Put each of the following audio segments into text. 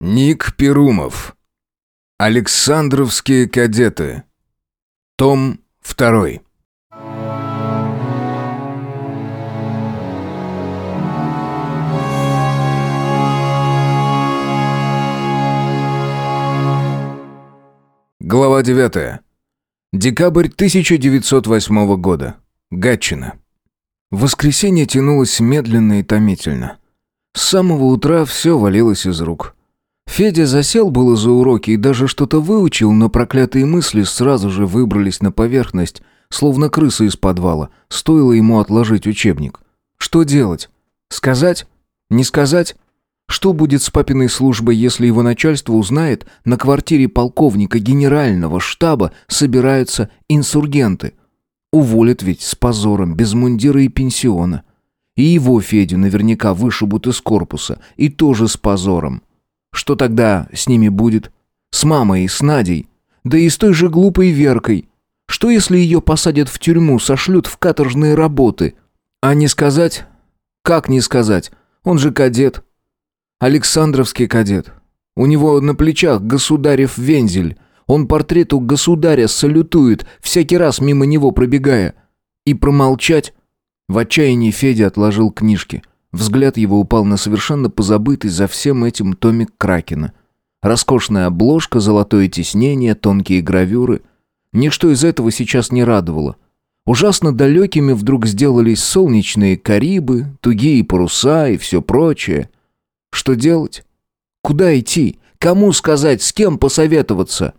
Ник Перумов. Александровские кадеты. Том 2. Глава 9. Декабрь 1908 года. Гатчина. Воскресенье тянулось медленно и томительно. С самого утра все валилось из рук. Федя засел было за уроки и даже что-то выучил, но проклятые мысли сразу же выбрались на поверхность, словно крысы из подвала. Стоило ему отложить учебник. Что делать? Сказать? Не сказать? Что будет с папиной службой, если его начальство узнает, на квартире полковника генерального штаба собираются инсургенты? Уволят ведь с позором, без мундира и пенсиона. И его, Федю, наверняка вышибут из корпуса, и тоже с позором. Что тогда с ними будет? С мамой и с Надей? Да и с той же глупой Веркой. Что если ее посадят в тюрьму, сошлют в каторжные работы? А не сказать? Как не сказать? Он же кадет. Александровский кадет. У него на плечах государев вензель. Он портрету государя салютует, всякий раз мимо него пробегая. И промолчать? В отчаянии Федя отложил книжки. Взгляд его упал на совершенно позабытый за всем этим томик Кракена. Роскошная обложка, золотое тиснение, тонкие гравюры. Ничто из этого сейчас не радовало. Ужасно далекими вдруг сделались солнечные Карибы, тугие паруса и все прочее. Что делать? Куда идти? Кому сказать? С кем посоветоваться?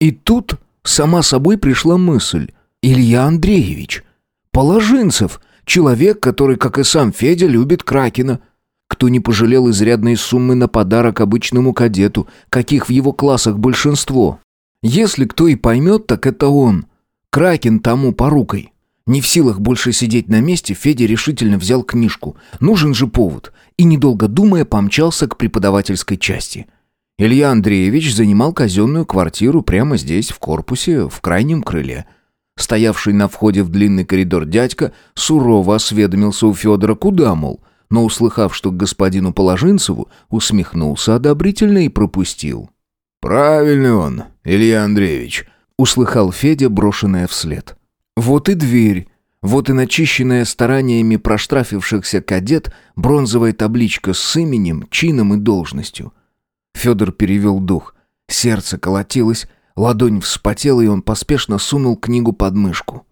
И тут сама собой пришла мысль. Илья Андреевич. Положинцев — Человек, который, как и сам Федя, любит Кракена. Кто не пожалел изрядной суммы на подарок обычному кадету, каких в его классах большинство. Если кто и поймет, так это он. Кракен тому порукой. Не в силах больше сидеть на месте, Федя решительно взял книжку. Нужен же повод. И, недолго думая, помчался к преподавательской части. Илья Андреевич занимал казенную квартиру прямо здесь, в корпусе, в крайнем крыле – Стоявший на входе в длинный коридор дядька сурово осведомился у Федора, куда, мол, но, услыхав, что к господину Положинцеву, усмехнулся одобрительно и пропустил. «Правильный он, Илья Андреевич», — услыхал Федя, брошенное вслед. Вот и дверь, вот и начищенная стараниями проштрафившихся кадет бронзовая табличка с именем, чином и должностью. Федор перевел дух. Сердце колотилось, Ладонь вспотела, и он поспешно сунул книгу под мышку.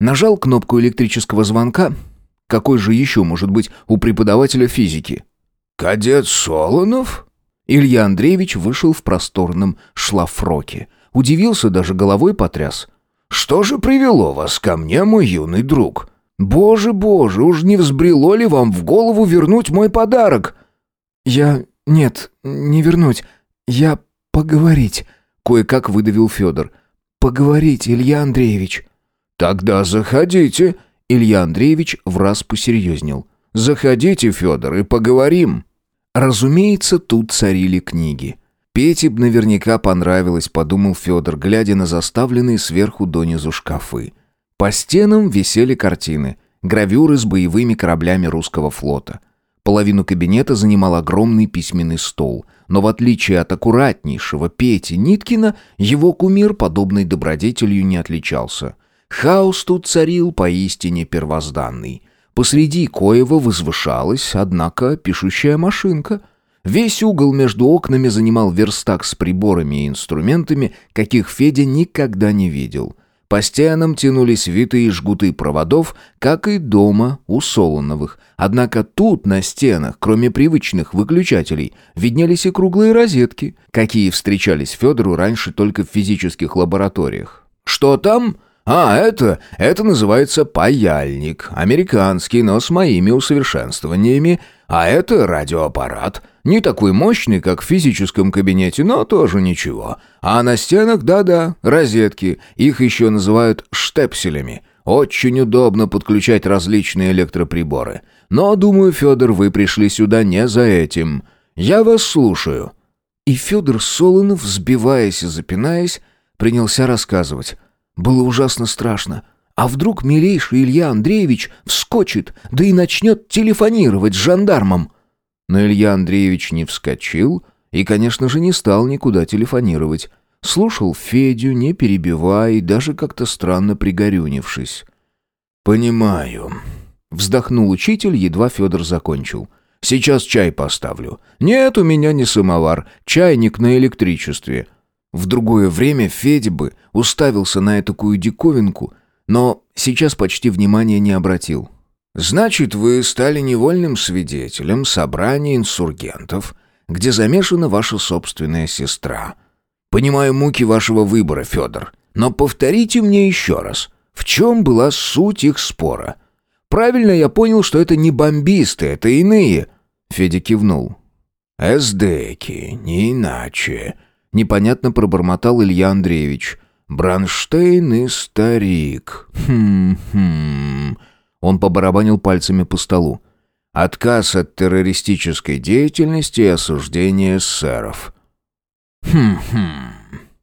Нажал кнопку электрического звонка. Какой же еще может быть у преподавателя физики? «Кадет Солонов?» Илья Андреевич вышел в просторном шлафроке. Удивился, даже головой потряс. «Что же привело вас ко мне, мой юный друг?» «Боже, боже, уж не взбрело ли вам в голову вернуть мой подарок?» «Я... нет, не вернуть. Я поговорить», Кое-как выдавил Федор. «Поговорить, Илья Андреевич». «Тогда заходите». Илья Андреевич враз посерьезнел. «Заходите, Федор, и поговорим». Разумеется, тут царили книги. Пете б наверняка понравилось, подумал Федор, глядя на заставленные сверху донизу шкафы. По стенам висели картины, гравюры с боевыми кораблями русского флота. Половину кабинета занимал огромный письменный стол, но в отличие от аккуратнейшего Пети Ниткина, его кумир подобной добродетелью не отличался. Хаос тут царил поистине первозданный. Посреди коего возвышалась, однако, пишущая машинка. Весь угол между окнами занимал верстак с приборами и инструментами, каких Федя никогда не видел — по стенам тянулись витые жгуты проводов, как и дома у Солоновых. Однако тут на стенах, кроме привычных выключателей, виднелись и круглые розетки, какие встречались Федору раньше только в физических лабораториях. «Что там?» «А, это... это называется паяльник. Американский, но с моими усовершенствованиями. А это радиоаппарат. Не такой мощный, как в физическом кабинете, но тоже ничего. А на стенах, да-да, розетки. Их еще называют штепселями. Очень удобно подключать различные электроприборы. Но, думаю, Федор, вы пришли сюда не за этим. Я вас слушаю». И Федор Солонов, сбиваясь и запинаясь, принялся рассказывать. Было ужасно страшно. А вдруг милейший Илья Андреевич вскочит, да и начнет телефонировать с жандармом? Но Илья Андреевич не вскочил, И, конечно же, не стал никуда телефонировать. Слушал Федю, не перебивая и даже как-то странно пригорюнившись. «Понимаю», — вздохнул учитель, едва Федор закончил. «Сейчас чай поставлю. Нет, у меня не самовар, чайник на электричестве». В другое время Федя бы уставился на такую диковинку, но сейчас почти внимания не обратил. «Значит, вы стали невольным свидетелем собрания инсургентов, где замешана ваша собственная сестра. Понимаю муки вашего выбора, Федор, но повторите мне еще раз, в чем была суть их спора? Правильно я понял, что это не бомбисты, это иные?» Федя кивнул. «Эсдеки, не иначе», — непонятно пробормотал Илья Андреевич. «Бронштейн и старик. Хм-хм...» Он побарабанил пальцами по столу. «Отказ от террористической деятельности и осуждение эсеров». «Хм-хм...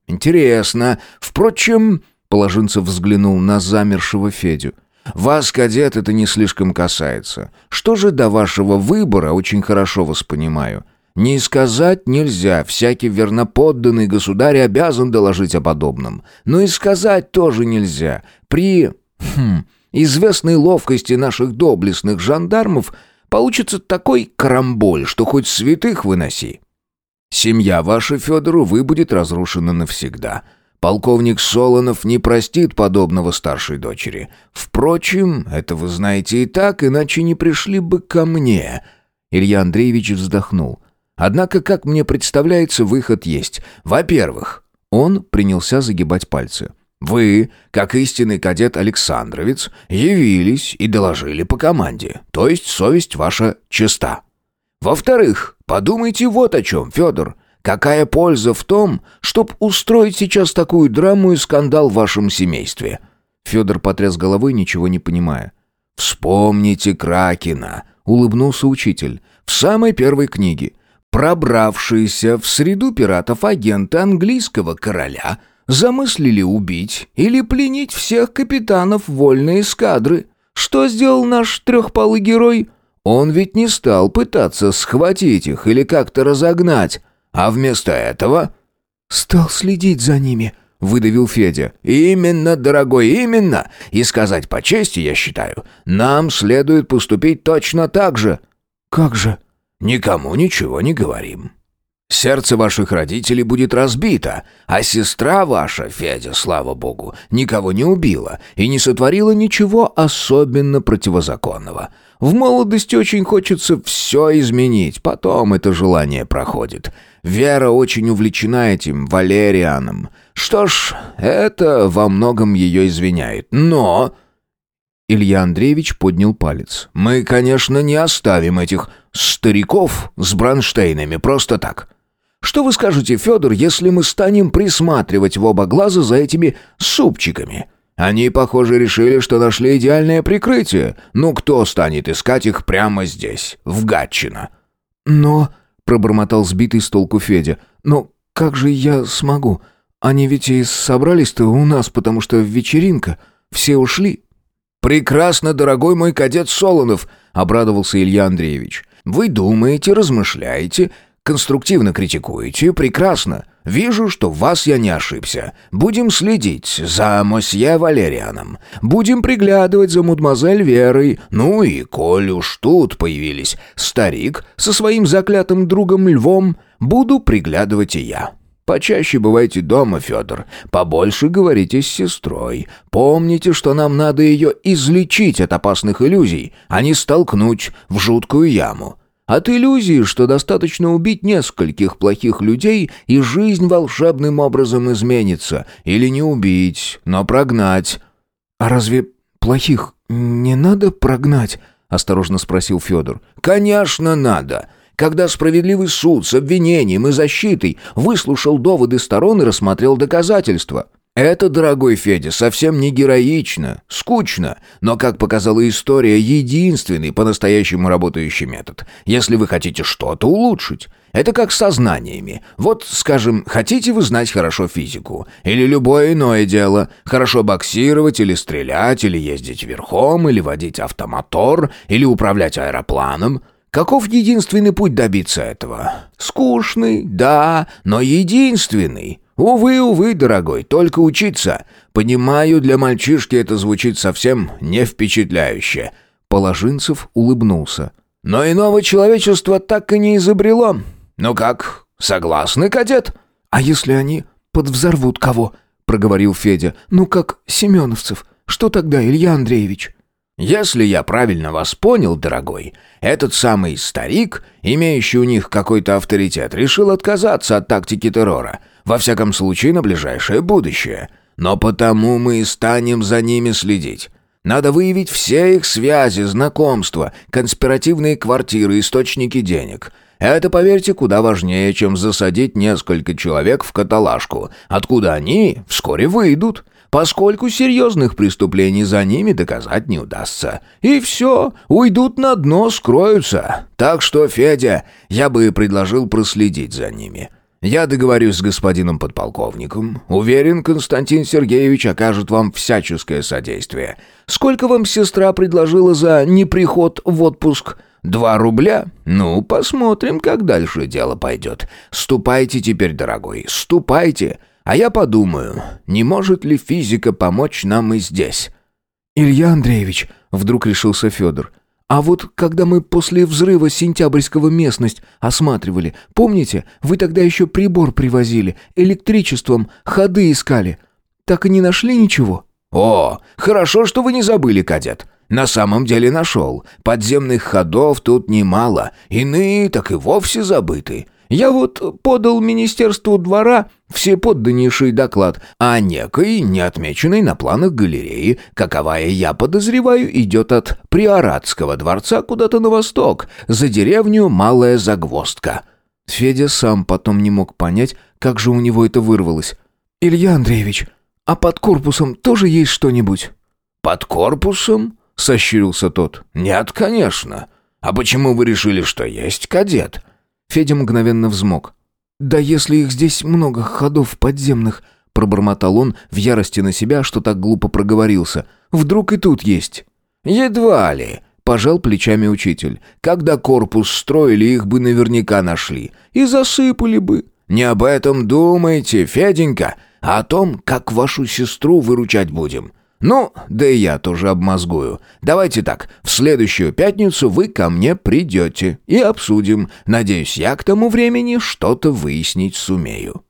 Интересно. Впрочем...» Положинцев взглянул на замершего Федю. «Вас, кадет, это не слишком касается. Что же до вашего выбора, очень хорошо вас понимаю. Не сказать нельзя, всякий верноподданный государь обязан доложить о подобном. Но и сказать тоже нельзя. При хм, известной ловкости наших доблестных жандармов получится такой карамболь, что хоть святых выноси. Семья ваша, Федору, вы будет разрушена навсегда». Полковник Солонов не простит подобного старшей дочери. Впрочем, это вы знаете и так, иначе не пришли бы ко мне». Илья Андреевич вздохнул. «Однако, как мне представляется, выход есть. Во-первых...» Он принялся загибать пальцы. «Вы, как истинный кадет Александровец, явились и доложили по команде, то есть совесть ваша чиста. Во-вторых, подумайте вот о чем, Федор. Какая польза в том, чтобы устроить сейчас такую драму и скандал в вашем семействе?» Федор потряс головой, ничего не понимая. «Вспомните Кракена», — улыбнулся учитель. «В самой первой книге. Пробравшиеся в среду пиратов агенты английского короля замыслили убить или пленить всех капитанов вольной эскадры. Что сделал наш трехпалый герой?» Он ведь не стал пытаться схватить их или как-то разогнать, а вместо этого...» «Стал следить за ними», — выдавил Федя. «Именно, дорогой, именно! И сказать по чести, я считаю, нам следует поступить точно так же». «Как же?» «Никому ничего не говорим. Сердце ваших родителей будет разбито, а сестра ваша, Федя, слава богу, никого не убила и не сотворила ничего особенно противозаконного. В молодости очень хочется все изменить, потом это желание проходит. Вера очень увлечена этим Валерианом. Что ж, это во многом ее извиняет. Но...» Илья Андреевич поднял палец. «Мы, конечно, не оставим этих стариков с бронштейнами просто так. Что вы скажете, Федор, если мы станем присматривать в оба глаза за этими супчиками? Они, похоже, решили, что нашли идеальное прикрытие. Ну, кто станет искать их прямо здесь, в Гатчино?» «Но...» пробормотал сбитый с толку Федя. «Но как же я смогу? Они ведь и собрались-то у нас, потому что вечеринка. Все ушли». «Прекрасно, дорогой мой кадет Солонов», — обрадовался Илья Андреевич. «Вы думаете, размышляете, конструктивно критикуете, прекрасно. Вижу, что в вас я не ошибся. Будем следить за мосье Валерианом. Будем приглядывать за мадемуазель Верой. Ну и, коль уж тут появились старик со своим заклятым другом Львом, буду приглядывать и я. Почаще бывайте дома, Федор. Побольше говорите с сестрой. Помните, что нам надо ее излечить от опасных иллюзий, а не столкнуть в жуткую яму. От иллюзии, что достаточно убить нескольких плохих людей, и жизнь волшебным образом изменится. Или не убить, но прогнать. «А разве плохих не надо прогнать?» — осторожно спросил Федор. «Конечно надо!» Когда справедливый суд с обвинением и защитой выслушал доводы сторон и рассмотрел доказательства. Это, дорогой Федя, совсем не героично, скучно, но, как показала история, единственный по-настоящему работающий метод, если вы хотите что-то улучшить. Это как со знаниями. Вот, скажем, хотите вы знать хорошо физику, или любое иное дело, хорошо боксировать, или стрелять, или ездить верхом, или водить автомотор, или управлять аэропланом. Каков единственный путь добиться этого? Скучный, да, но единственный. Увы, увы, дорогой, только учиться. Понимаю, для мальчишки это звучит совсем не впечатляюще. Положинцев улыбнулся. Но иного человечества так и не изобрело. Ну как, согласны, кадет? А если они подвзорвут кого? проговорил Федя. Ну как семеновцев. Что тогда, Илья Андреевич? Если я правильно вас понял, дорогой, этот самый старик, имеющий у них какой-то авторитет, решил отказаться от тактики террора, во всяком случае на ближайшее будущее. Но потому мы и станем за ними следить. Надо выявить все их связи, знакомства, конспиративные квартиры, источники денег. Это, поверьте, куда важнее, чем засадить несколько человек в каталажку, откуда они вскоре выйдут поскольку серьезных преступлений за ними доказать не удастся. И все, уйдут на дно, скроются. Так что, Федя, я бы предложил проследить за ними. Я договорюсь с господином подполковником. Уверен, Константин Сергеевич окажет вам всяческое содействие. Сколько вам сестра предложила за неприход в отпуск?» Два рубля? Ну, посмотрим, как дальше дело пойдет. Ступайте теперь, дорогой, ступайте. А я подумаю, не может ли физика помочь нам и здесь?» «Илья Андреевич», — вдруг решился Федор, «а вот когда мы после взрыва сентябрьского местность осматривали, помните, вы тогда еще прибор привозили, электричеством ходы искали. Так и не нашли ничего?» «О, хорошо, что вы не забыли, кадет. На самом деле нашел. Подземных ходов тут немало, иные так и вовсе забыты. Я вот подал Министерству двора всеподданнейший доклад о некой, не отмеченной на планах галереи, каковая, я подозреваю, идет от Приоратского дворца куда-то на восток, за деревню Малая Загвоздка». Федя сам потом не мог понять, как же у него это вырвалось. «Илья Андреевич, а под корпусом тоже есть что-нибудь?» «Под корпусом?» — сощурился тот. «Нет, конечно. А почему вы решили, что есть кадет?» Федя мгновенно взмок. «Да если их здесь много ходов подземных», — пробормотал он в ярости на себя, что так глупо проговорился. «Вдруг и тут есть?» «Едва ли», — пожал плечами учитель. «Когда корпус строили, их бы наверняка нашли. И засыпали бы. Не об этом думайте, Феденька, а о том, как вашу сестру выручать будем. «Ну, да и я тоже обмозгую. Давайте так, в следующую пятницу вы ко мне придете и обсудим. Надеюсь, я к тому времени что-то выяснить сумею».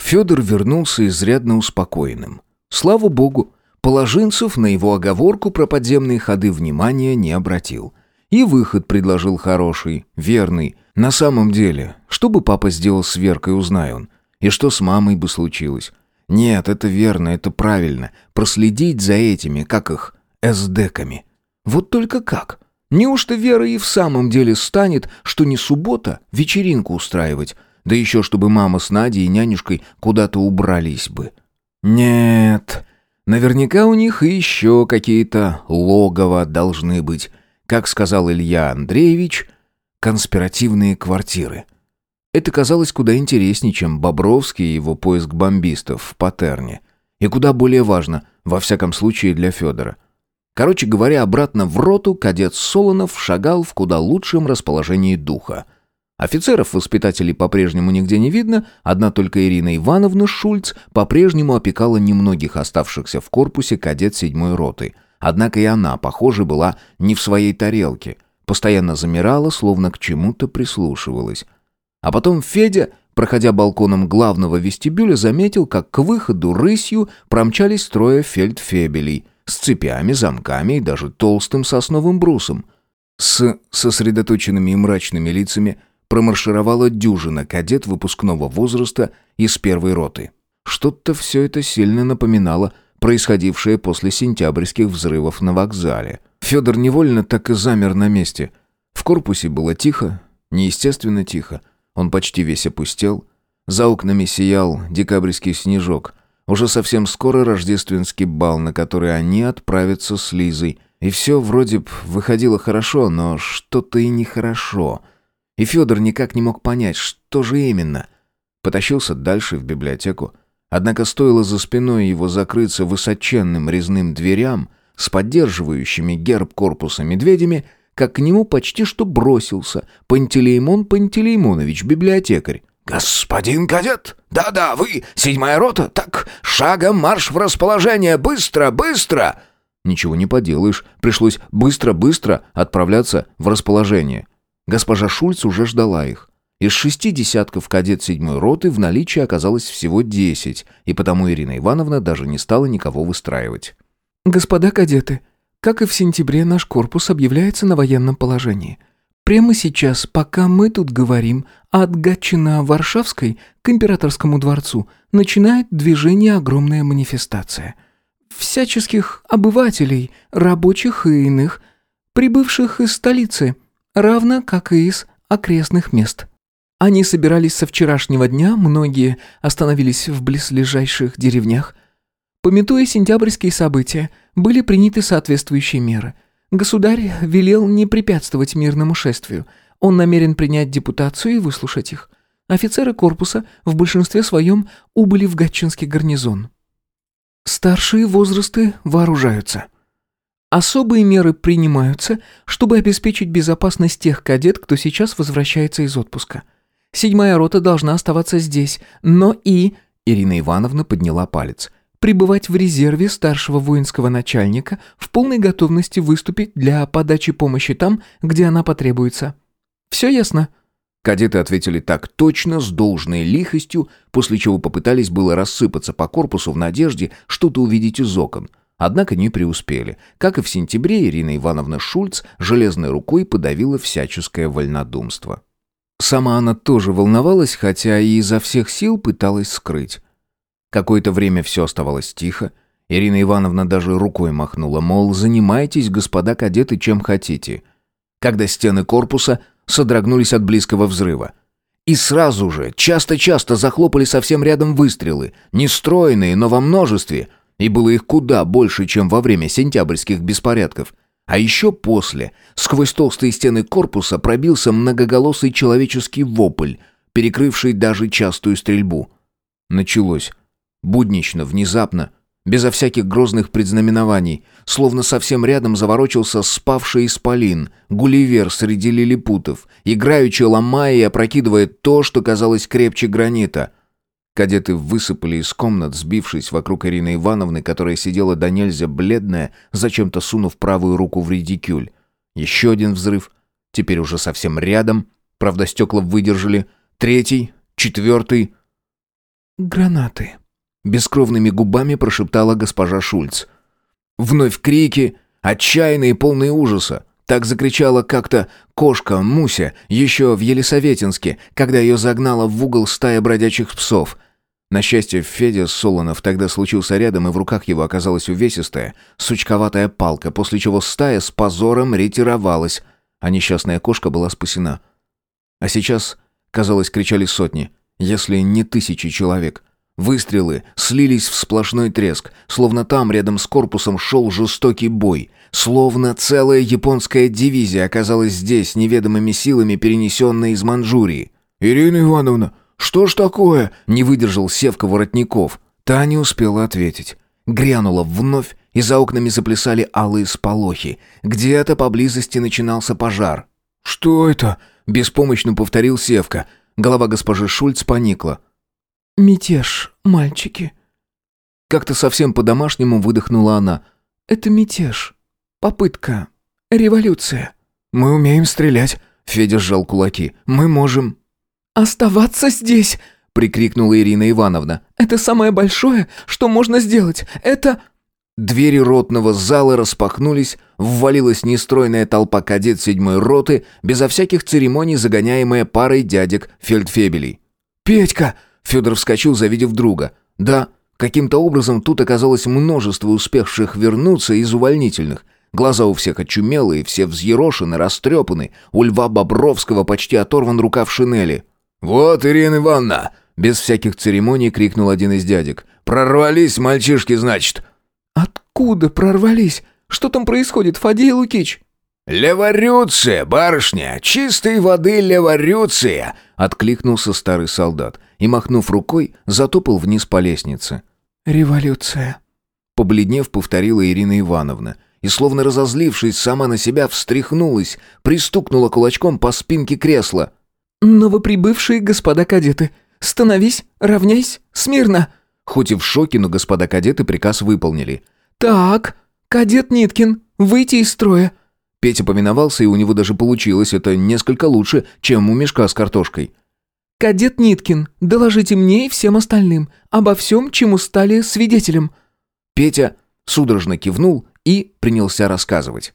Федор вернулся изрядно успокоенным. Слава богу, Положинцев на его оговорку про подземные ходы внимания не обратил. И выход предложил хороший, верный. На самом деле, что бы папа сделал с Веркой, узнай он. И что с мамой бы случилось. Нет, это верно, это правильно. Проследить за этими, как их, эсдеками. Вот только как? Неужто Вера и в самом деле станет, что не суббота, вечеринку устраивать? Да еще чтобы мама с Надей и нянюшкой куда-то убрались бы. Нет, наверняка у них еще какие-то логово должны быть. Как сказал Илья Андреевич, конспиративные квартиры. Это казалось куда интереснее, чем Бобровский и его поиск бомбистов в Патерне. И куда более важно, во всяком случае для Федора. Короче говоря, обратно в роту кадет Солонов шагал в куда лучшем расположении духа. Офицеров-воспитателей по-прежнему нигде не видно, одна только Ирина Ивановна Шульц по-прежнему опекала немногих оставшихся в корпусе кадет седьмой роты. Однако и она, похоже, была не в своей тарелке. Постоянно замирала, словно к чему-то прислушивалась. А потом Федя, проходя балконом главного вестибюля, заметил, как к выходу рысью промчались трое фельдфебелей с цепями, замками и даже толстым сосновым брусом. С сосредоточенными и мрачными лицами промаршировала дюжина кадет выпускного возраста из первой роты. Что-то все это сильно напоминало происходившее после сентябрьских взрывов на вокзале. Федор невольно так и замер на месте. В корпусе было тихо, неестественно тихо. Он почти весь опустел. За окнами сиял декабрьский снежок. Уже совсем скоро рождественский бал, на который они отправятся с Лизой. И все вроде бы выходило хорошо, но что-то и нехорошо. И Федор никак не мог понять, что же именно. Потащился дальше в библиотеку. Однако стоило за спиной его закрыться высоченным резным дверям с поддерживающими герб корпуса медведями, как к нему почти что бросился Пантелеймон Пантелеймонович, библиотекарь. «Господин кадет! Да-да, вы, седьмая рота! Так, шагом марш в расположение! Быстро, быстро!» Ничего не поделаешь, пришлось быстро-быстро отправляться в расположение. Госпожа Шульц уже ждала их. Из шести десятков кадет седьмой роты в наличии оказалось всего десять, и потому Ирина Ивановна даже не стала никого выстраивать. «Господа кадеты, как и в сентябре, наш корпус объявляется на военном положении. Прямо сейчас, пока мы тут говорим, от Гатчина-Варшавской к Императорскому дворцу начинает движение огромная манифестация. Всяческих обывателей, рабочих и иных, прибывших из столицы, равно как и из окрестных мест». Они собирались со вчерашнего дня, многие остановились в близлежащих деревнях. Пометуя сентябрьские события, были приняты соответствующие меры. Государь велел не препятствовать мирному шествию. Он намерен принять депутацию и выслушать их. Офицеры корпуса в большинстве своем убыли в Гатчинский гарнизон. Старшие возрасты вооружаются. Особые меры принимаются, чтобы обеспечить безопасность тех кадет, кто сейчас возвращается из отпуска. Седьмая рота должна оставаться здесь, но и...» Ирина Ивановна подняла палец. «Пребывать в резерве старшего воинского начальника в полной готовности выступить для подачи помощи там, где она потребуется. Все ясно?» Кадеты ответили так точно, с должной лихостью, после чего попытались было рассыпаться по корпусу в надежде что-то увидеть из окон. Однако не преуспели. Как и в сентябре, Ирина Ивановна Шульц железной рукой подавила всяческое вольнодумство. Сама она тоже волновалась, хотя и изо всех сил пыталась скрыть. Какое-то время все оставалось тихо. Ирина Ивановна даже рукой махнула, мол, занимайтесь, господа кадеты, чем хотите. Когда стены корпуса содрогнулись от близкого взрыва. И сразу же, часто-часто захлопали совсем рядом выстрелы, нестроенные, но во множестве, и было их куда больше, чем во время сентябрьских беспорядков. А еще после, сквозь толстые стены корпуса пробился многоголосый человеческий вопль, перекрывший даже частую стрельбу. Началось. Буднично, внезапно, безо всяких грозных предзнаменований, словно совсем рядом заворочился спавший исполин, гулливер среди лилипутов, играючи ломая и опрокидывая то, что казалось крепче гранита — Кадеты высыпали из комнат, сбившись вокруг Ирины Ивановны, которая сидела до нельзя бледная, зачем-то сунув правую руку в редикюль. Еще один взрыв, теперь уже совсем рядом, правда стекла выдержали. Третий, четвертый... «Гранаты», — бескровными губами прошептала госпожа Шульц. Вновь крики, отчаянные, полные ужаса. Так закричала как-то кошка Муся еще в Елисаветинске, когда ее загнала в угол стая бродячих псов. На счастье, Федя Солонов тогда случился рядом, и в руках его оказалась увесистая, сучковатая палка, после чего стая с позором ретировалась, а несчастная кошка была спасена. А сейчас, казалось, кричали сотни, если не тысячи человек. Выстрелы слились в сплошной треск, словно там рядом с корпусом шел жестокий бой, словно целая японская дивизия оказалась здесь неведомыми силами, перенесенная из Манчжурии. «Ирина Ивановна, что ж такое?» — не выдержал Севка Воротников. Та не успела ответить. Грянула вновь, и за окнами заплясали алые сполохи. Где-то поблизости начинался пожар. «Что это?» — беспомощно повторил Севка. Голова госпожи Шульц поникла. «Мятеж, мальчики». Как-то совсем по-домашнему выдохнула она. «Это мятеж. Попытка. Революция». «Мы умеем стрелять», — Федя сжал кулаки. «Мы можем...» «Оставаться здесь!» — прикрикнула Ирина Ивановна. «Это самое большое, что можно сделать. Это...» Двери ротного зала распахнулись, ввалилась нестройная толпа кадет седьмой роты, безо всяких церемоний загоняемая парой дядек фельдфебелей. «Петька!» Федор вскочил, завидев друга. Да, каким-то образом тут оказалось множество успевших вернуться из увольнительных. Глаза у всех очумелые, все взъерошены, растрепаны. У Льва Бобровского почти оторван рукав шинели. «Вот, Ирина Ивановна!» Без всяких церемоний крикнул один из дядек. «Прорвались, мальчишки, значит!» «Откуда прорвались? Что там происходит, Фадей Лукич?» «Леворюция, барышня! Чистой воды леворюция!» — откликнулся старый солдат и, махнув рукой, затопал вниз по лестнице. «Революция!» Побледнев, повторила Ирина Ивановна и, словно разозлившись сама на себя, встряхнулась, пристукнула кулачком по спинке кресла. «Новоприбывшие господа кадеты, становись, равняйсь, смирно!» Хоть и в шоке, но господа кадеты приказ выполнили. «Так, кадет Ниткин, выйти из строя!» Петя поминовался, и у него даже получилось это несколько лучше, чем у мешка с картошкой. «Кадет Ниткин, доложите мне и всем остальным обо всем, чему стали свидетелем». Петя судорожно кивнул и принялся рассказывать.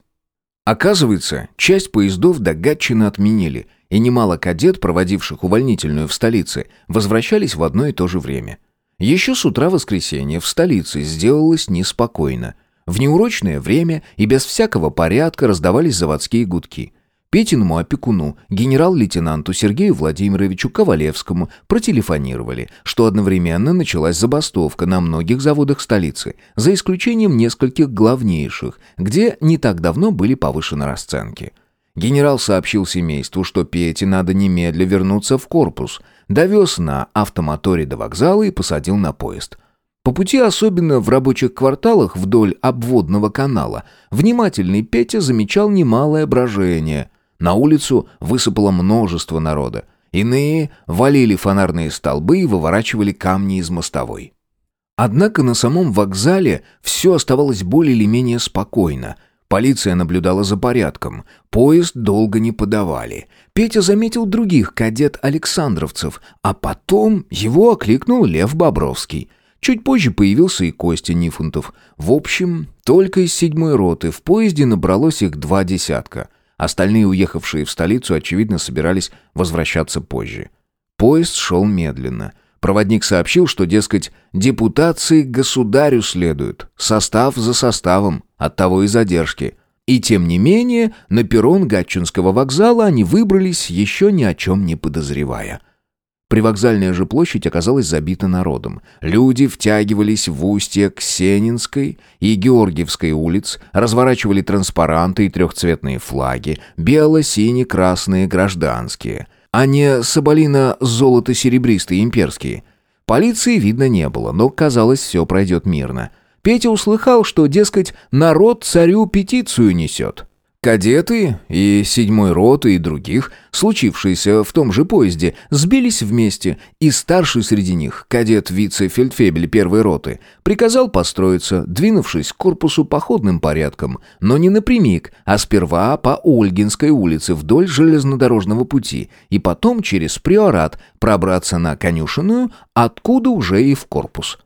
Оказывается, часть поездов до Гатчины отменили, и немало кадет, проводивших увольнительную в столице, возвращались в одно и то же время. Еще с утра воскресенья в столице сделалось неспокойно. В неурочное время и без всякого порядка раздавались заводские гудки. Петиному опекуну, генерал-лейтенанту Сергею Владимировичу Ковалевскому протелефонировали, что одновременно началась забастовка на многих заводах столицы, за исключением нескольких главнейших, где не так давно были повышены расценки. Генерал сообщил семейству, что Пете надо немедля вернуться в корпус, довез на автомоторе до вокзала и посадил на поезд – по пути, особенно в рабочих кварталах вдоль обводного канала, внимательный Петя замечал немалое брожение. На улицу высыпало множество народа. Иные валили фонарные столбы и выворачивали камни из мостовой. Однако на самом вокзале все оставалось более или менее спокойно. Полиция наблюдала за порядком. Поезд долго не подавали. Петя заметил других кадет-александровцев, а потом его окликнул Лев Бобровский. Чуть позже появился и Костя Нифунтов. В общем, только из седьмой роты в поезде набралось их два десятка. Остальные, уехавшие в столицу, очевидно, собирались возвращаться позже. Поезд шел медленно. Проводник сообщил, что, дескать, депутации к государю следуют, состав за составом, оттого и задержки. И тем не менее, на перрон Гатчинского вокзала они выбрались, еще ни о чем не подозревая. Привокзальная же площадь оказалась забита народом. Люди втягивались в устье Ксенинской и Георгиевской улиц, разворачивали транспаранты и трехцветные флаги, бело-сине-красные гражданские, а не соболино-золото-серебристые имперские. Полиции видно не было, но, казалось, все пройдет мирно. Петя услыхал, что, дескать, народ царю петицию несет. Кадеты и седьмой роты и других, случившиеся в том же поезде, сбились вместе, и старший среди них, кадет-вице-фельдфебель первой роты, приказал построиться, двинувшись к корпусу походным порядком, но не напрямик, а сперва по Ольгинской улице вдоль железнодорожного пути, и потом через приорат пробраться на конюшенную, откуда уже и в корпус.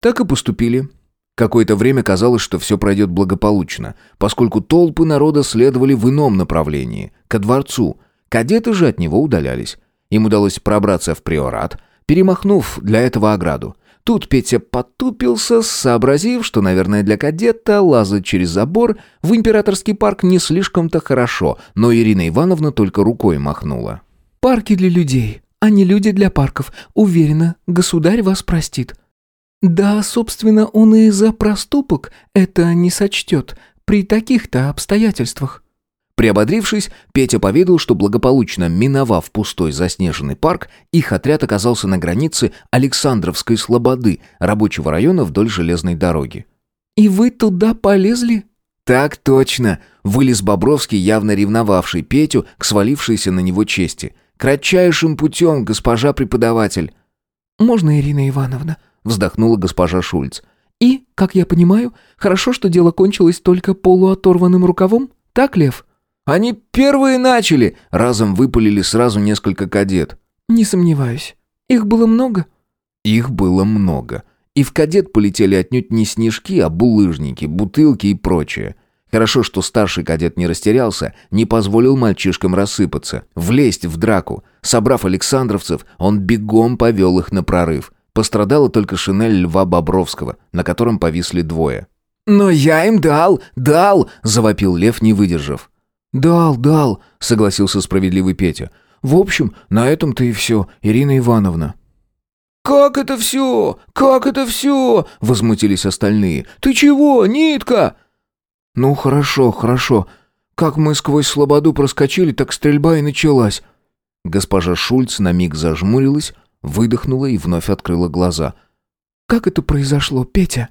Так и поступили. Какое-то время казалось, что все пройдет благополучно, поскольку толпы народа следовали в ином направлении, ко дворцу. Кадеты же от него удалялись. Им удалось пробраться в приорат, перемахнув для этого ограду. Тут Петя потупился, сообразив, что, наверное, для кадета лазать через забор в императорский парк не слишком-то хорошо, но Ирина Ивановна только рукой махнула. «Парки для людей, а не люди для парков. Уверена, государь вас простит. Да, собственно, он и за проступок это не сочтет при таких-то обстоятельствах. Приободрившись, Петя поведал, что благополучно миновав пустой заснеженный парк, их отряд оказался на границе Александровской Слободы, рабочего района вдоль железной дороги. «И вы туда полезли?» «Так точно!» — вылез Бобровский, явно ревновавший Петю к свалившейся на него чести. «Кратчайшим путем, госпожа преподаватель!» «Можно, Ирина Ивановна?» Вздохнула госпожа Шульц. «И, как я понимаю, хорошо, что дело кончилось только полуоторванным рукавом? Так, Лев?» «Они первые начали!» — разом выпалили сразу несколько кадет. «Не сомневаюсь. Их было много?» Их было много. И в кадет полетели отнюдь не снежки, а булыжники, бутылки и прочее. Хорошо, что старший кадет не растерялся, не позволил мальчишкам рассыпаться, влезть в драку. Собрав александровцев, он бегом повел их на прорыв. Пострадала только шинель Льва Бобровского, на котором повисли двое. «Но я им дал, дал!» – завопил Лев, не выдержав. «Дал, дал», – согласился справедливый Петя. «В общем, на этом-то и все, Ирина Ивановна». «Как это все? Как это все?» – возмутились остальные. «Ты чего, нитка?» «Ну, хорошо, хорошо. Как мы сквозь слободу проскочили, так стрельба и началась». Госпожа Шульц на миг зажмурилась, выдохнула и вновь открыла глаза. «Как это произошло, Петя?»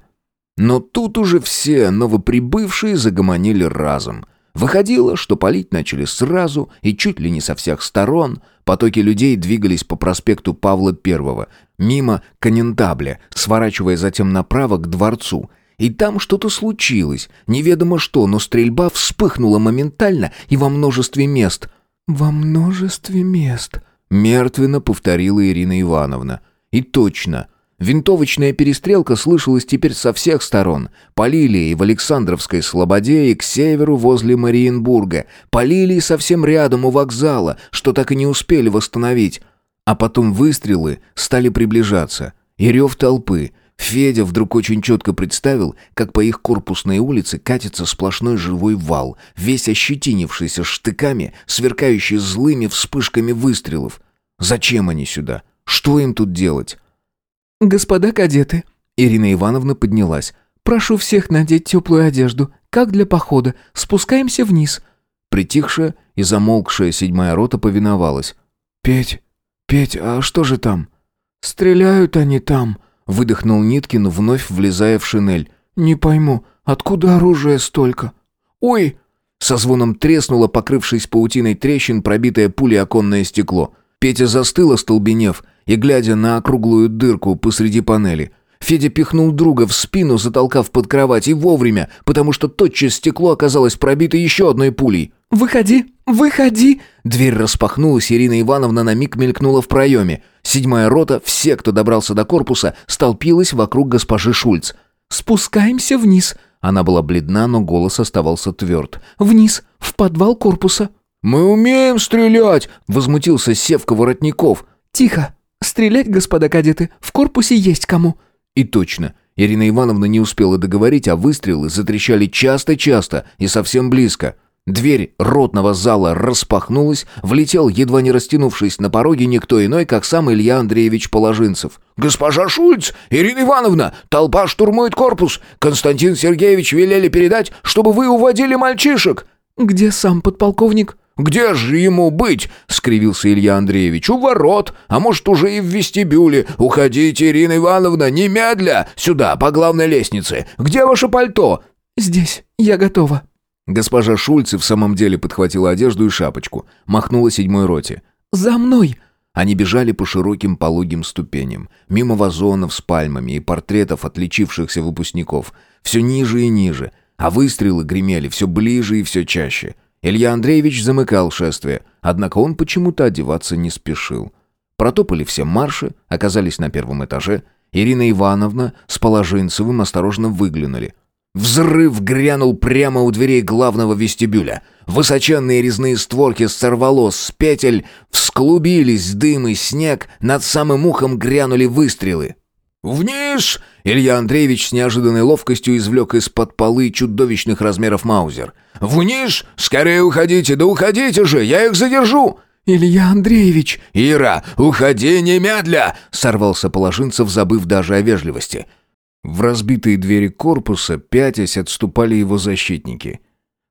Но тут уже все новоприбывшие загомонили разом. Выходило, что палить начали сразу и чуть ли не со всех сторон. Потоки людей двигались по проспекту Павла I, мимо Конентабля, сворачивая затем направо к дворцу. И там что-то случилось, неведомо что, но стрельба вспыхнула моментально и во множестве мест. «Во множестве мест», — мертвенно повторила Ирина Ивановна. И точно, Винтовочная перестрелка слышалась теперь со всех сторон. Полили и в Александровской Слободе, и к северу возле Мариенбурга. Полили и совсем рядом у вокзала, что так и не успели восстановить. А потом выстрелы стали приближаться. И рев толпы. Федя вдруг очень четко представил, как по их корпусной улице катится сплошной живой вал, весь ощетинившийся штыками, сверкающий злыми вспышками выстрелов. Зачем они сюда? Что им тут делать? «Господа кадеты!» Ирина Ивановна поднялась. «Прошу всех надеть теплую одежду, как для похода. Спускаемся вниз». Притихшая и замолкшая седьмая рота повиновалась. «Петь, Петь, а что же там?» «Стреляют они там», — выдохнул Ниткин, вновь влезая в шинель. «Не пойму, откуда оружия столько?» «Ой!» Со звоном треснуло, покрывшись паутиной трещин, пробитое пулей оконное стекло. Петя застыл, остолбенев, и глядя на округлую дырку посреди панели. Федя пихнул друга в спину, затолкав под кровать, и вовремя, потому что тотчас стекло оказалось пробито еще одной пулей. «Выходи! Выходи!» Дверь распахнулась, Ирина Ивановна на миг мелькнула в проеме. Седьмая рота, все, кто добрался до корпуса, столпилась вокруг госпожи Шульц. «Спускаемся вниз!» Она была бледна, но голос оставался тверд. «Вниз, в подвал корпуса!» «Мы умеем стрелять!» — возмутился Севка Воротников. «Тихо! «Стрелять, господа кадеты, в корпусе есть кому». И точно. Ирина Ивановна не успела договорить, а выстрелы затрещали часто-часто и совсем близко. Дверь ротного зала распахнулась, влетел, едва не растянувшись на пороге, никто иной, как сам Илья Андреевич Положинцев. «Госпожа Шульц! Ирина Ивановна! Толпа штурмует корпус! Константин Сергеевич велели передать, чтобы вы уводили мальчишек!» «Где сам подполковник?» «Где же ему быть?» — скривился Илья Андреевич. «У ворот, а может, уже и в вестибюле. Уходите, Ирина Ивановна, немедля! Сюда, по главной лестнице. Где ваше пальто?» «Здесь, я готова». Госпожа Шульце в самом деле подхватила одежду и шапочку, махнула седьмой роте. «За мной!» Они бежали по широким пологим ступеням, мимо вазонов с пальмами и портретов отличившихся выпускников, все ниже и ниже, а выстрелы гремели все ближе и все чаще — Илья Андреевич замыкал шествие, однако он почему-то одеваться не спешил. Протопали все марши, оказались на первом этаже. Ирина Ивановна с Положинцевым осторожно выглянули. Взрыв грянул прямо у дверей главного вестибюля. Высоченные резные створки сорвало с петель, всклубились дым и снег, над самым ухом грянули выстрелы. «Вниз!» Илья Андреевич с неожиданной ловкостью извлек из-под полы чудовищных размеров маузер. «Вниз! Скорее уходите! Да уходите же! Я их задержу!» «Илья Андреевич!» «Ира, уходи немедля!» Сорвался Положинцев, забыв даже о вежливости. В разбитые двери корпуса, пятясь, отступали его защитники.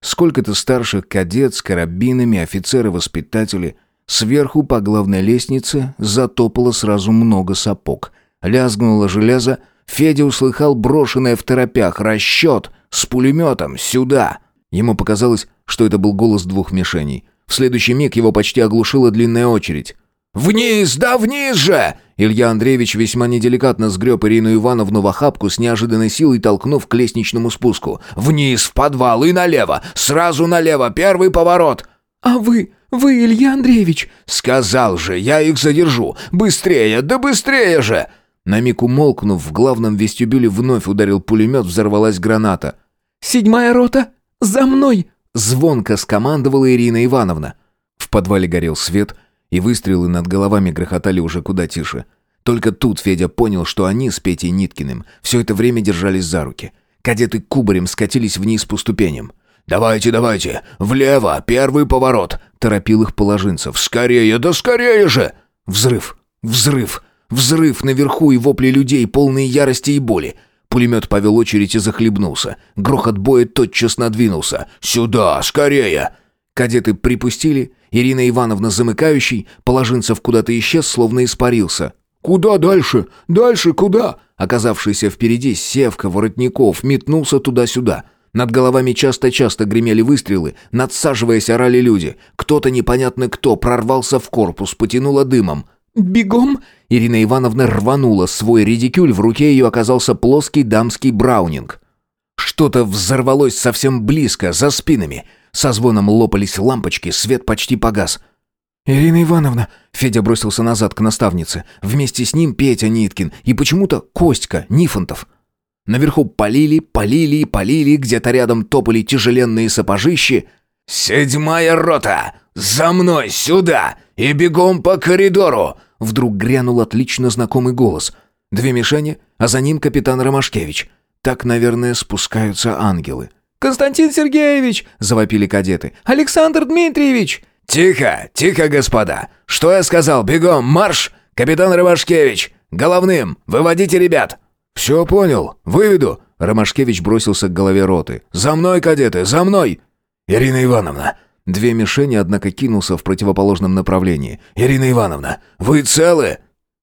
Сколько-то старших кадет с карабинами, офицеры-воспитатели. Сверху по главной лестнице затопало сразу много сапог. Лязгнуло железо, Федя услыхал брошенное в торопях «Расчет! С пулеметом! Сюда!» Ему показалось, что это был голос двух мишеней. В следующий миг его почти оглушила длинная очередь. «Вниз! Да вниз же!» Илья Андреевич весьма неделикатно сгреб Ирину Ивановну в охапку с неожиданной силой толкнув к лестничному спуску. «Вниз, в подвал и налево! Сразу налево! Первый поворот!» «А вы? Вы, Илья Андреевич?» «Сказал же, я их задержу! Быстрее! Да быстрее же!» На миг умолкнув, в главном вестибюле вновь ударил пулемет, взорвалась граната. «Седьмая рота! За мной!» Звонко скомандовала Ирина Ивановна. В подвале горел свет, и выстрелы над головами грохотали уже куда тише. Только тут Федя понял, что они с Петей Ниткиным все это время держались за руки. Кадеты кубарем скатились вниз по ступеням. «Давайте, давайте! Влево! Первый поворот!» — торопил их Положинцев. «Скорее, да скорее же!» Взрыв! Взрыв! Взрыв наверху и вопли людей, полные ярости и боли. Пулемет повел очередь и захлебнулся. Грохот боя тотчас надвинулся. «Сюда, скорее!» Кадеты припустили. Ирина Ивановна замыкающий. Положинцев куда-то исчез, словно испарился. «Куда дальше? Дальше куда?» Оказавшийся впереди Севка Воротников метнулся туда-сюда. Над головами часто-часто гремели выстрелы, надсаживаясь орали люди. Кто-то непонятно кто прорвался в корпус, потянуло дымом. «Бегом!» Ирина Ивановна рванула свой редикюль, в руке ее оказался плоский дамский браунинг. Что-то взорвалось совсем близко, за спинами. Со звоном лопались лампочки, свет почти погас. «Ирина Ивановна!» Федя бросился назад к наставнице. Вместе с ним Петя Ниткин и почему-то Костька Нифонтов. Наверху полили, полили, полили, где-то рядом топали тяжеленные сапожищи. «Седьмая рота! За мной, сюда! И бегом по коридору!» Вдруг грянул отлично знакомый голос. Две мишени, а за ним капитан Ромашкевич. Так, наверное, спускаются ангелы. «Константин Сергеевич!» — завопили кадеты. «Александр Дмитриевич!» «Тихо, тихо, господа! Что я сказал? Бегом, марш! Капитан Ромашкевич! Головным! Выводите ребят!» «Все понял. Выведу!» Ромашкевич бросился к голове роты. «За мной, кадеты, за мной!» «Ирина Ивановна!» Две мишени, однако, кинулся в противоположном направлении. «Ирина Ивановна, вы целы?»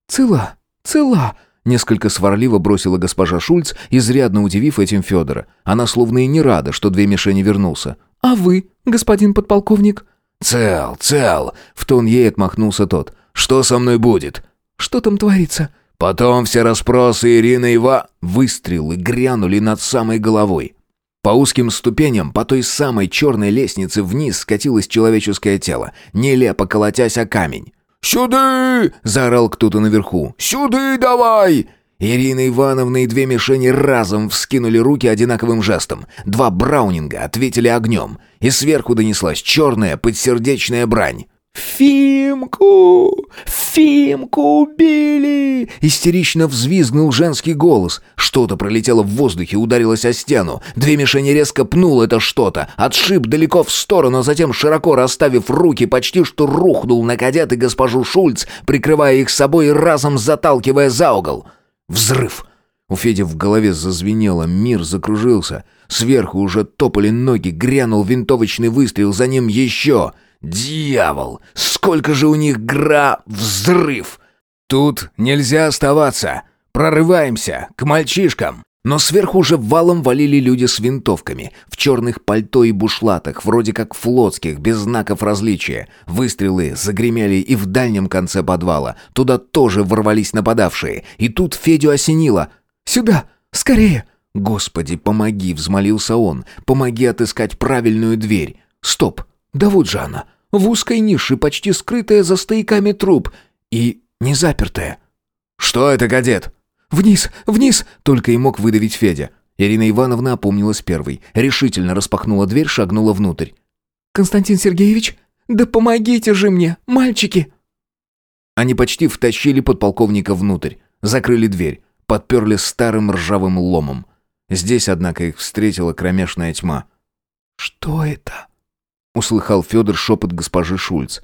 «Цела, цела!» Несколько сварливо бросила госпожа Шульц, изрядно удивив этим Федора. Она словно и не рада, что две мишени вернулся. «А вы, господин подполковник?» «Цел, цел!» — в тон ей отмахнулся тот. «Что со мной будет?» «Что там творится?» Потом все расспросы Ирины Ива... Выстрелы грянули над самой головой. По узким ступеням, по той самой черной лестнице вниз скатилось человеческое тело, нелепо колотясь о камень. «Сюды!» — заорал кто-то наверху. «Сюды давай!» Ирина Ивановна и две мишени разом вскинули руки одинаковым жестом. Два браунинга ответили огнем. И сверху донеслась черная подсердечная брань. «Фимку! Фимку убили!» Истерично взвизгнул женский голос. Что-то пролетело в воздухе, ударилось о стену. Две мишени резко пнул это что-то. Отшиб далеко в сторону, а затем, широко расставив руки, почти что рухнул на кадет и госпожу Шульц, прикрывая их собой и разом заталкивая за угол. Взрыв! У Феди в голове зазвенело, мир закружился. Сверху уже топали ноги, грянул винтовочный выстрел, за ним еще. «Дьявол! Сколько же у них гра... взрыв!» «Тут нельзя оставаться! Прорываемся! К мальчишкам!» Но сверху уже валом валили люди с винтовками, в черных пальто и бушлатах, вроде как флотских, без знаков различия. Выстрелы загремели и в дальнем конце подвала. Туда тоже ворвались нападавшие. И тут Федю осенило. «Сюда! Скорее!» «Господи, помоги!» — взмолился он. «Помоги отыскать правильную дверь!» «Стоп! Да вот же она! В узкой нише, почти скрытая за стояками труб. И не запертая!» «Что это, кадет?» «Вниз! Вниз!» — только и мог выдавить Федя. Ирина Ивановна опомнилась первой. Решительно распахнула дверь, шагнула внутрь. «Константин Сергеевич, да помогите же мне, мальчики!» Они почти втащили подполковника внутрь, закрыли дверь, подперли старым ржавым ломом. Здесь, однако, их встретила кромешная тьма. «Что это?» — услыхал Федор шепот госпожи Шульц.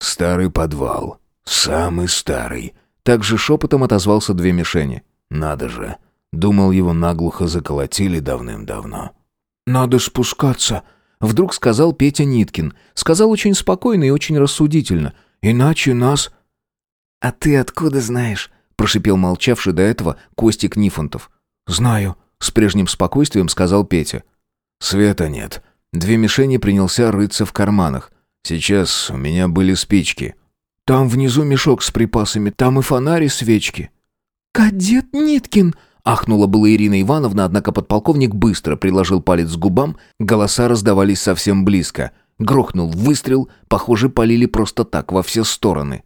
«Старый подвал. Самый старый», также шепотом отозвался две мишени. «Надо же!» Думал, его наглухо заколотили давным-давно. «Надо спускаться», — вдруг сказал Петя Ниткин. Сказал очень спокойно и очень рассудительно. «Иначе нас...» «А ты откуда знаешь?» — прошипел молчавший до этого Костик Нифонтов. «Знаю», — с прежним спокойствием сказал Петя. «Света нет. Две мишени принялся рыться в карманах. Сейчас у меня были спички». Там внизу мешок с припасами, там и фонарь, и свечки». «Кадет Ниткин!» Ахнула была Ирина Ивановна, однако подполковник быстро приложил палец к губам, голоса раздавались совсем близко. Грохнул выстрел, похоже, полили просто так, во все стороны.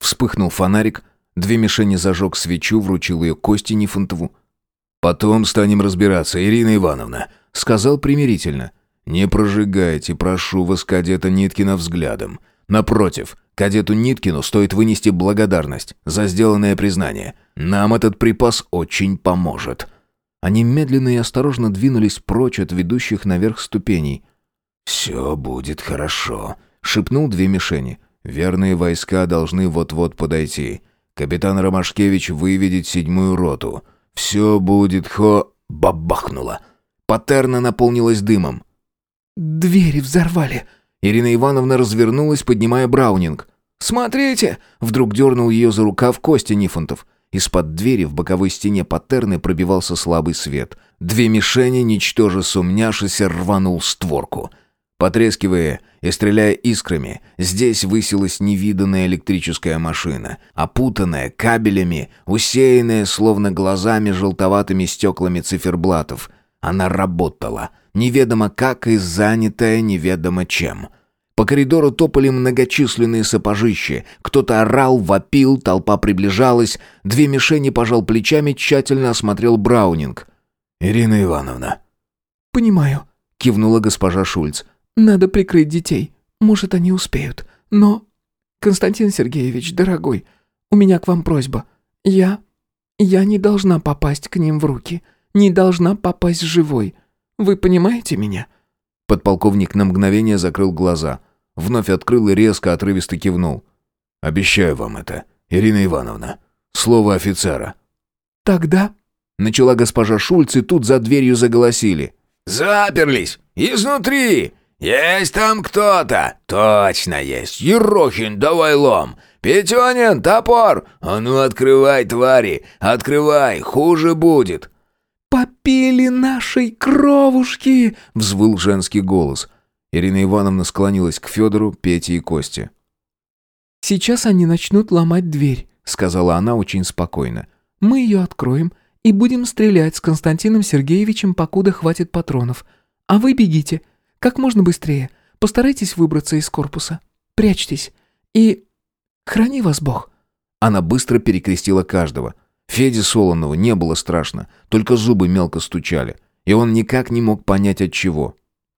Вспыхнул фонарик, две мишени зажег свечу, вручил ее Косте Нифонтову. «Потом станем разбираться, Ирина Ивановна», — сказал примирительно. «Не прожигайте, прошу вас, кадета Ниткина, взглядом. Напротив, Кадету Ниткину стоит вынести благодарность за сделанное признание. Нам этот припас очень поможет». Они медленно и осторожно двинулись прочь от ведущих наверх ступеней. «Все будет хорошо», — шепнул две мишени. «Верные войска должны вот-вот подойти. Капитан Ромашкевич выведет седьмую роту. Все будет хо...» — бабахнуло. Патерна наполнилась дымом. «Двери взорвали», Ирина Ивановна развернулась, поднимая Браунинг. «Смотрите!» — вдруг дернул ее за рукав Костя Нифонтов. Из-под двери в боковой стене паттерны пробивался слабый свет. Две мишени, ничтоже сумняшися, рванул створку. Потрескивая и стреляя искрами, здесь высилась невиданная электрическая машина, опутанная кабелями, усеянная словно глазами желтоватыми стеклами циферблатов. Она работала, неведомо как и занятая неведомо чем — по коридору топали многочисленные сапожищи. Кто-то орал, вопил, толпа приближалась. Две мишени пожал плечами, тщательно осмотрел Браунинг. «Ирина Ивановна». «Понимаю», — кивнула госпожа Шульц. «Надо прикрыть детей. Может, они успеют. Но...» «Константин Сергеевич, дорогой, у меня к вам просьба. Я... Я не должна попасть к ним в руки. Не должна попасть живой. Вы понимаете меня?» Подполковник на мгновение закрыл глаза. Вновь открыл и резко отрывисто кивнул. «Обещаю вам это, Ирина Ивановна. Слово офицера». «Тогда...» Начала госпожа Шульц, и тут за дверью заголосили. «Заперлись! Изнутри! Есть там кто-то! Точно есть! Ерохин, давай лом! Петенин, топор! А ну открывай, твари! Открывай, хуже будет!» «Попили нашей кровушки!» — взвыл женский голос. Ирина Ивановна склонилась к Федору, Пете и Косте. «Сейчас они начнут ломать дверь», — сказала она очень спокойно. «Мы ее откроем и будем стрелять с Константином Сергеевичем, покуда хватит патронов. А вы бегите. Как можно быстрее. Постарайтесь выбраться из корпуса. Прячьтесь. И... Храни вас Бог». Она быстро перекрестила каждого. Феде Солонову не было страшно, только зубы мелко стучали, и он никак не мог понять от чего.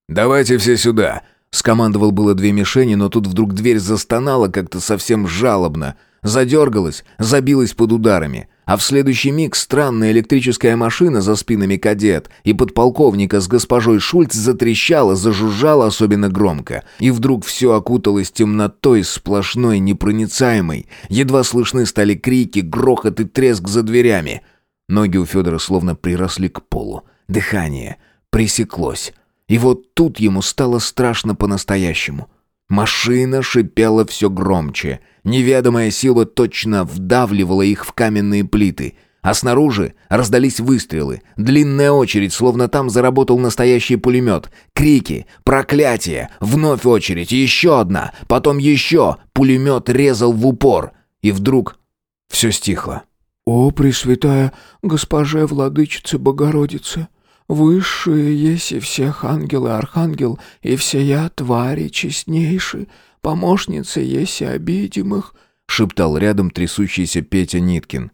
«Давайте все сюда!» Скомандовал было две мишени, но тут вдруг дверь застонала как-то совсем жалобно, задергалась, забилась под ударами, а в следующий миг странная электрическая машина за спинами кадет и подполковника с госпожой Шульц затрещала, зажужжала особенно громко, и вдруг все окуталось темнотой сплошной, непроницаемой, едва слышны стали крики, грохот и треск за дверями. Ноги у Федора словно приросли к полу, дыхание пресеклось. И вот тут ему стало страшно по-настоящему. Машина шипела все громче. Неведомая сила точно вдавливала их в каменные плиты. А снаружи раздались выстрелы. Длинная очередь, словно там заработал настоящий пулемет. Крики, проклятия, вновь очередь, еще одна, потом еще. Пулемет резал в упор. И вдруг все стихло. «О, Пресвятая Госпоже Владычице Богородице!» Высшие еси всех ангел и архангел, и все я твари честнейши, помощницы еси обидимых», — шептал рядом трясущийся Петя Ниткин.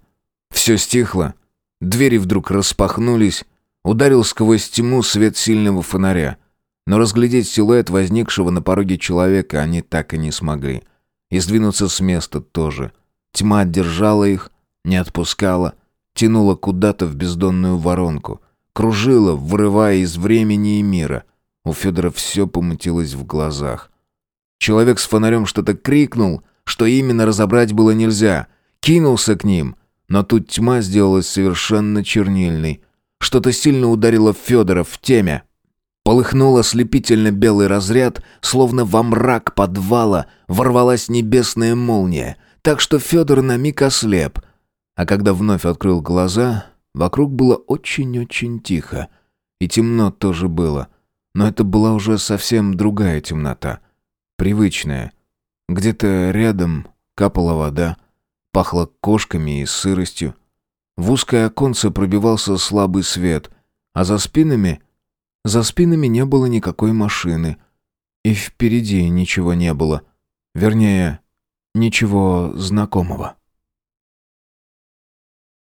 Все стихло. Двери вдруг распахнулись, ударил сквозь тьму свет сильного фонаря. Но разглядеть силуэт возникшего на пороге человека они так и не смогли. И сдвинуться с места тоже. Тьма держала их, не отпускала, тянула куда-то в бездонную воронку — кружила, вырывая из времени и мира. У Федора все помутилось в глазах. Человек с фонарем что-то крикнул, что именно разобрать было нельзя. Кинулся к ним, но тут тьма сделалась совершенно чернильной. Что-то сильно ударило Федора в темя. Полыхнул ослепительно белый разряд, словно во мрак подвала ворвалась небесная молния, так что Федор на миг ослеп. А когда вновь открыл глаза, Вокруг было очень-очень тихо. И темно тоже было. Но это была уже совсем другая темнота. Привычная. Где-то рядом капала вода. Пахло кошками и сыростью. В узкое оконце пробивался слабый свет. А за спинами... За спинами не было никакой машины. И впереди ничего не было. Вернее, ничего знакомого.